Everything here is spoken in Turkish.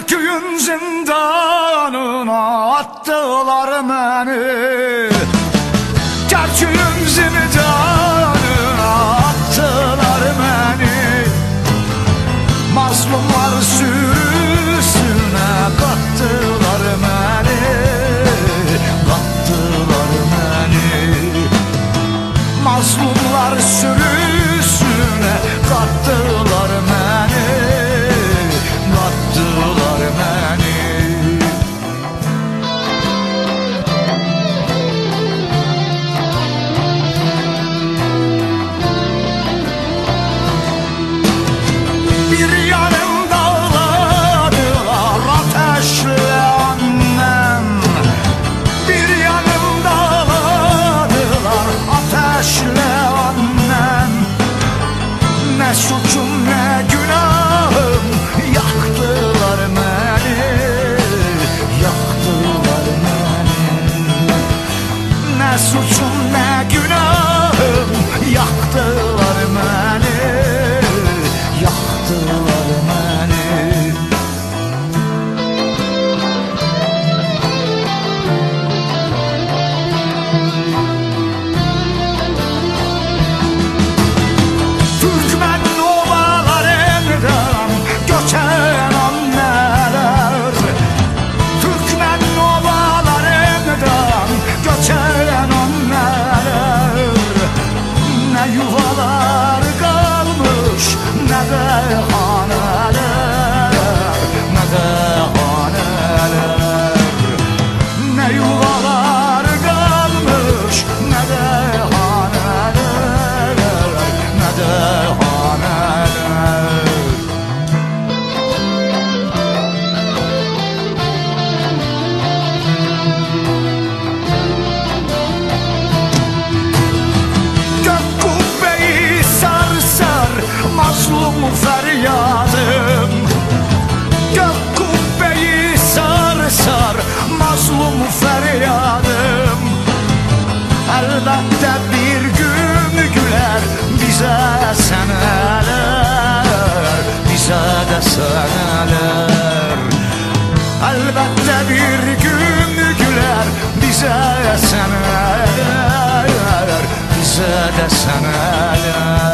Akgün zindanına attılar beni. yuvalar. da bir gün güler bize seneler bize de seneler. Elbette bir gün güler bize seneler bize de seneler.